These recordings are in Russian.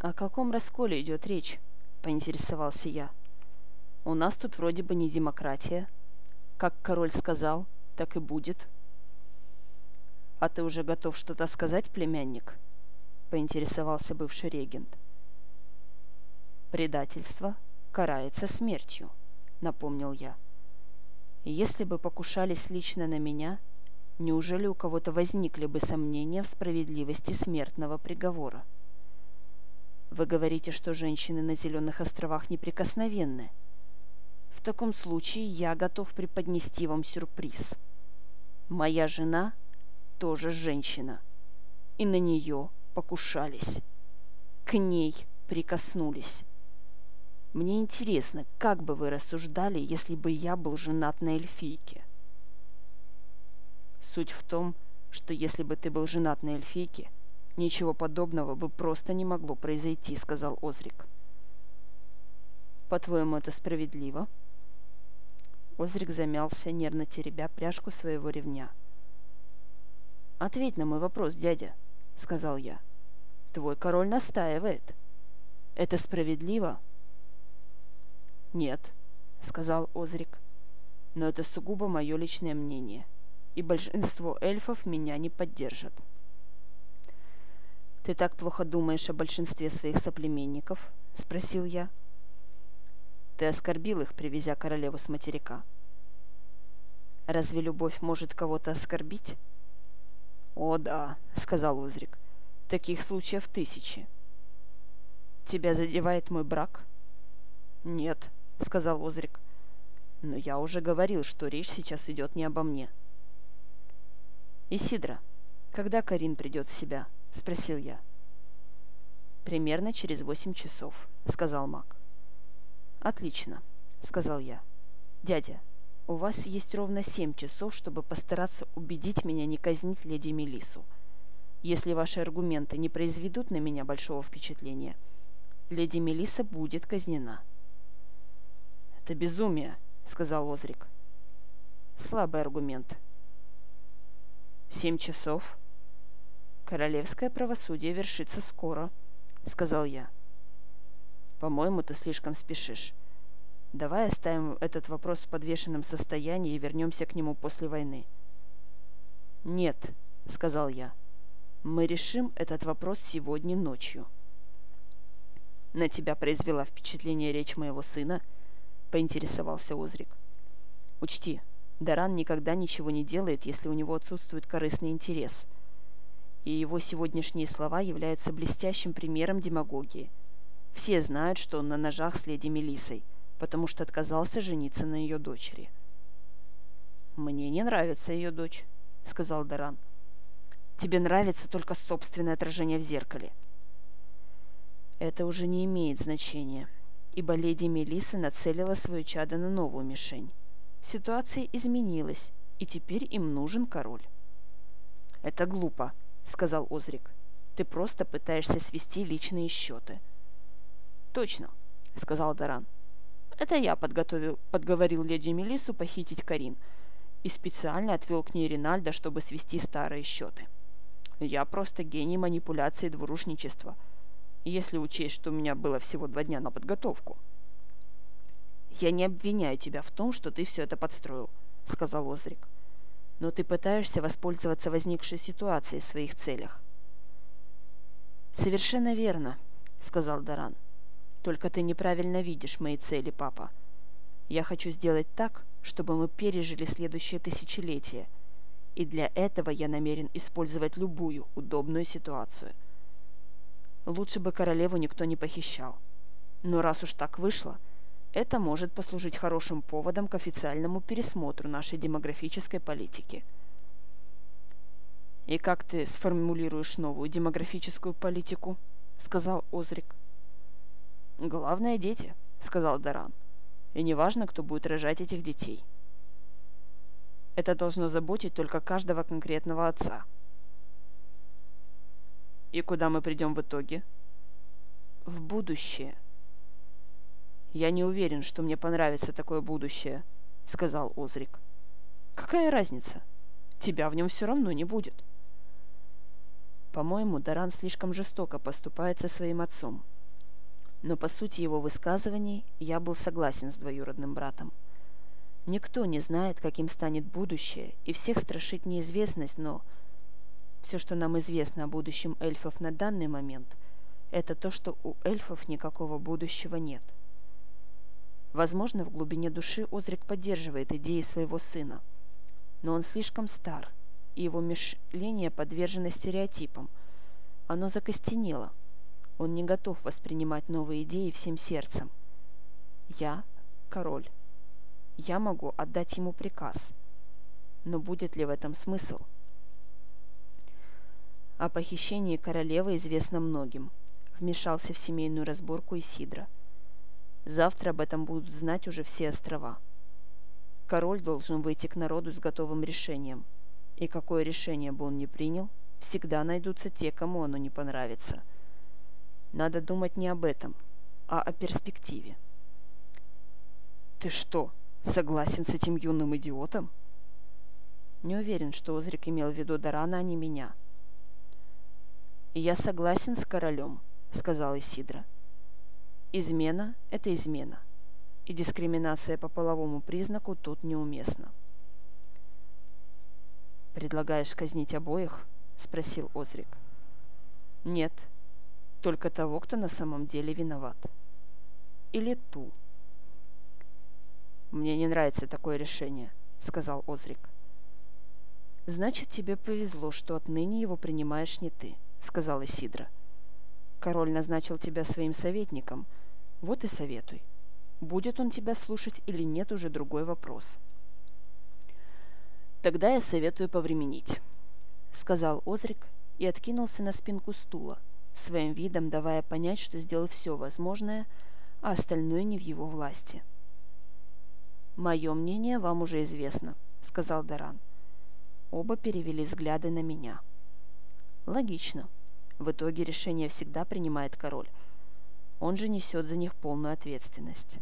«О каком расколе идет речь?» – поинтересовался я. «У нас тут вроде бы не демократия. Как король сказал, так и будет». «А ты уже готов что-то сказать, племянник?» – поинтересовался бывший регент. «Предательство карается смертью», – напомнил я. «Если бы покушались лично на меня, неужели у кого-то возникли бы сомнения в справедливости смертного приговора?» Вы говорите, что женщины на Зеленых островах неприкосновенны. В таком случае я готов преподнести вам сюрприз. Моя жена тоже женщина, и на нее покушались. К ней прикоснулись. Мне интересно, как бы вы рассуждали, если бы я был женат на эльфийке? Суть в том, что если бы ты был женат на эльфийке – «Ничего подобного бы просто не могло произойти», — сказал Озрик. «По-твоему, это справедливо?» Озрик замялся, нервно теребя пряжку своего ревня. «Ответь на мой вопрос, дядя», — сказал я. «Твой король настаивает. Это справедливо?» «Нет», — сказал Озрик. «Но это сугубо мое личное мнение, и большинство эльфов меня не поддержат». «Ты так плохо думаешь о большинстве своих соплеменников?» – спросил я. «Ты оскорбил их, привезя королеву с материка». «Разве любовь может кого-то оскорбить?» «О да», – сказал Узрик. «Таких случаев тысячи». «Тебя задевает мой брак?» «Нет», – сказал Озрик. «Но я уже говорил, что речь сейчас идет не обо мне». «Исидра, когда Карин придет в себя?» – спросил я. «Примерно через восемь часов», – сказал Мак. «Отлично», – сказал я. «Дядя, у вас есть ровно семь часов, чтобы постараться убедить меня не казнить леди Мелису. Если ваши аргументы не произведут на меня большого впечатления, леди Мелиса будет казнена». «Это безумие», — сказал Озрик. «Слабый аргумент». «Семь часов?» «Королевское правосудие вершится скоро», — сказал я. «По-моему, ты слишком спешишь. Давай оставим этот вопрос в подвешенном состоянии и вернемся к нему после войны». «Нет», — сказал я. «Мы решим этот вопрос сегодня ночью». «На тебя произвела впечатление речь моего сына?» — поинтересовался Озрик. «Учти, Даран никогда ничего не делает, если у него отсутствует корыстный интерес — и его сегодняшние слова являются блестящим примером демагогии. Все знают, что он на ножах с леди Мелисой, потому что отказался жениться на ее дочери. «Мне не нравится ее дочь», — сказал Даран. «Тебе нравится только собственное отражение в зеркале». Это уже не имеет значения, ибо леди Мелиса нацелила свое чадо на новую мишень. Ситуация изменилась, и теперь им нужен король. «Это глупо», — сказал Озрик. «Ты просто пытаешься свести личные счеты». «Точно», — сказал Даран. «Это я подготовил, подговорил леди Мелису похитить Карин и специально отвел к ней Ринальда, чтобы свести старые счеты. Я просто гений манипуляции и двурушничества, если учесть, что у меня было всего два дня на подготовку». «Я не обвиняю тебя в том, что ты все это подстроил», — сказал Озрик но ты пытаешься воспользоваться возникшей ситуацией в своих целях. «Совершенно верно», — сказал Даран. «Только ты неправильно видишь мои цели, папа. Я хочу сделать так, чтобы мы пережили следующее тысячелетие, и для этого я намерен использовать любую удобную ситуацию. Лучше бы королеву никто не похищал. Но раз уж так вышло, это может послужить хорошим поводом к официальному пересмотру нашей демографической политики. «И как ты сформулируешь новую демографическую политику?» — сказал Озрик. «Главное — дети», — сказал Даран. «И неважно, кто будет рожать этих детей. Это должно заботить только каждого конкретного отца». «И куда мы придем в итоге?» «В будущее», — «Я не уверен, что мне понравится такое будущее», — сказал Озрик. «Какая разница? Тебя в нем все равно не будет». По-моему, Даран слишком жестоко поступает со своим отцом. Но по сути его высказываний я был согласен с двоюродным братом. Никто не знает, каким станет будущее, и всех страшит неизвестность, но все, что нам известно о будущем эльфов на данный момент, это то, что у эльфов никакого будущего нет. Возможно, в глубине души Озрик поддерживает идеи своего сына, но он слишком стар, и его мышление подвержено стереотипам. Оно закостенело. Он не готов воспринимать новые идеи всем сердцем. Я – король. Я могу отдать ему приказ. Но будет ли в этом смысл? О похищении королевы известно многим. Вмешался в семейную разборку Исидра. Завтра об этом будут знать уже все острова. Король должен выйти к народу с готовым решением – и какое решение бы он ни принял, всегда найдутся те, кому оно не понравится. Надо думать не об этом, а о перспективе. «Ты что, согласен с этим юным идиотом?» Не уверен, что Озрик имел в виду Дарана, а не меня. «И я согласен с королем», — сказал Исидра. «Измена — это измена, и дискриминация по половому признаку тут неуместна». «Предлагаешь казнить обоих?» – спросил Озрик. «Нет, только того, кто на самом деле виноват. Или ту». «Мне не нравится такое решение», – сказал Озрик. «Значит, тебе повезло, что отныне его принимаешь не ты», – сказал Исидра. «Король назначил тебя своим советником. Вот и советуй. Будет он тебя слушать или нет, уже другой вопрос». «Тогда я советую повременить», — сказал Озрик и откинулся на спинку стула, своим видом давая понять, что сделал все возможное, а остальное не в его власти. «Мое мнение вам уже известно», — сказал Даран. Оба перевели взгляды на меня. «Логично. В итоге решение всегда принимает король. Он же несет за них полную ответственность».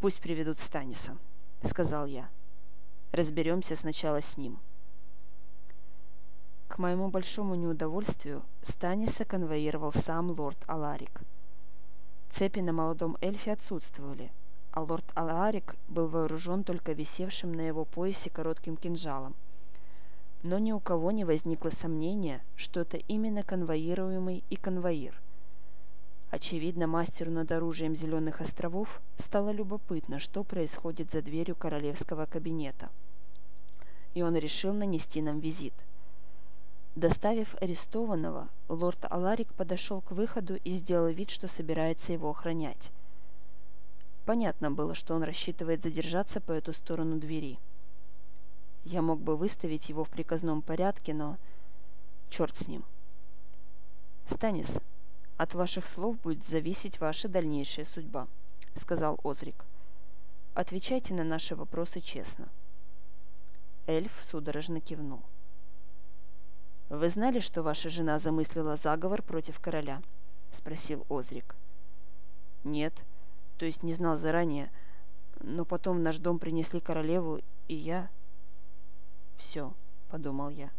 «Пусть приведут Станиса», — сказал я. Разберемся сначала с ним. К моему большому неудовольствию Станиса конвоировал сам лорд Аларик. Цепи на молодом эльфе отсутствовали, а лорд Аларик был вооружен только висевшим на его поясе коротким кинжалом. Но ни у кого не возникло сомнения, что это именно конвоируемый и конвоир – Очевидно, мастеру над оружием Зеленых островов стало любопытно, что происходит за дверью королевского кабинета. И он решил нанести нам визит. Доставив арестованного, лорд Аларик подошел к выходу и сделал вид, что собирается его охранять. Понятно было, что он рассчитывает задержаться по эту сторону двери. Я мог бы выставить его в приказном порядке, но... Черт с ним. «Станис, от ваших слов будет зависеть ваша дальнейшая судьба», — сказал Озрик. «Отвечайте на наши вопросы честно». Эльф судорожно кивнул. «Вы знали, что ваша жена замыслила заговор против короля?» — спросил Озрик. «Нет, то есть не знал заранее, но потом в наш дом принесли королеву, и я...» «Все», — подумал я.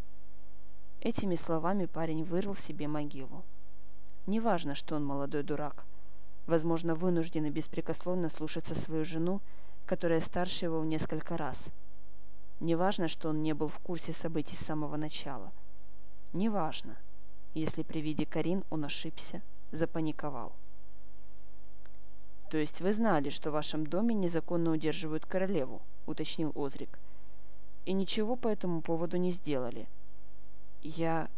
Этими словами парень вырыл себе могилу. Неважно, что он молодой дурак. Возможно, вынужден беспрекословно слушаться свою жену, которая старше его в несколько раз. Неважно, что он не был в курсе событий с самого начала. Неважно, если при виде Карин он ошибся, запаниковал. «То есть вы знали, что в вашем доме незаконно удерживают королеву?» — уточнил Озрик. «И ничего по этому поводу не сделали?» «Я...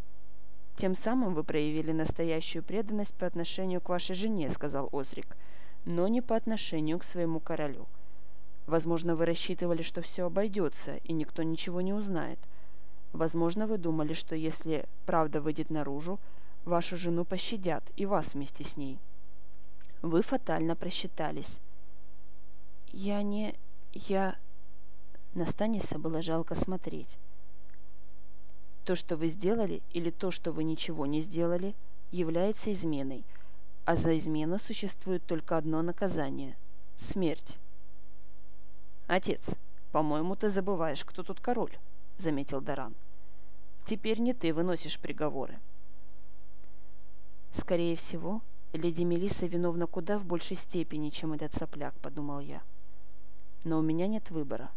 «Тем самым вы проявили настоящую преданность по отношению к вашей жене», — сказал Озрик, «но не по отношению к своему королю. Возможно, вы рассчитывали, что все обойдется, и никто ничего не узнает. Возможно, вы думали, что если правда выйдет наружу, вашу жену пощадят, и вас вместе с ней. Вы фатально просчитались». «Я не... я...» На было жалко смотреть. То, что вы сделали, или то, что вы ничего не сделали, является изменой, а за измену существует только одно наказание – смерть. «Отец, по-моему, ты забываешь, кто тут король», – заметил Даран. Теперь не ты выносишь приговоры. Скорее всего, леди Мелисса виновна куда в большей степени, чем этот сопляк, подумал я. Но у меня нет выбора.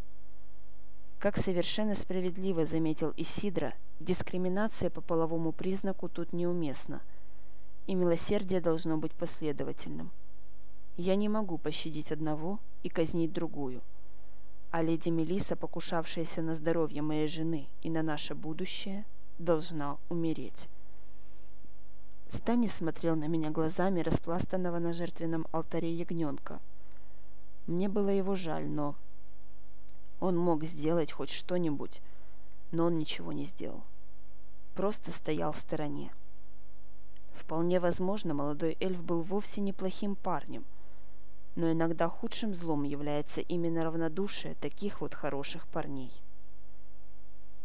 Как совершенно справедливо заметил Исидра, дискриминация по половому признаку тут неуместна, и милосердие должно быть последовательным. Я не могу пощадить одного и казнить другую. А леди Мелиса, покушавшаяся на здоровье моей жены и на наше будущее, должна умереть. Станис смотрел на меня глазами распластанного на жертвенном алтаре ягненка. Мне было его жаль, но... Он мог сделать хоть что-нибудь, но он ничего не сделал. Просто стоял в стороне. Вполне возможно, молодой эльф был вовсе неплохим парнем, но иногда худшим злом является именно равнодушие таких вот хороших парней.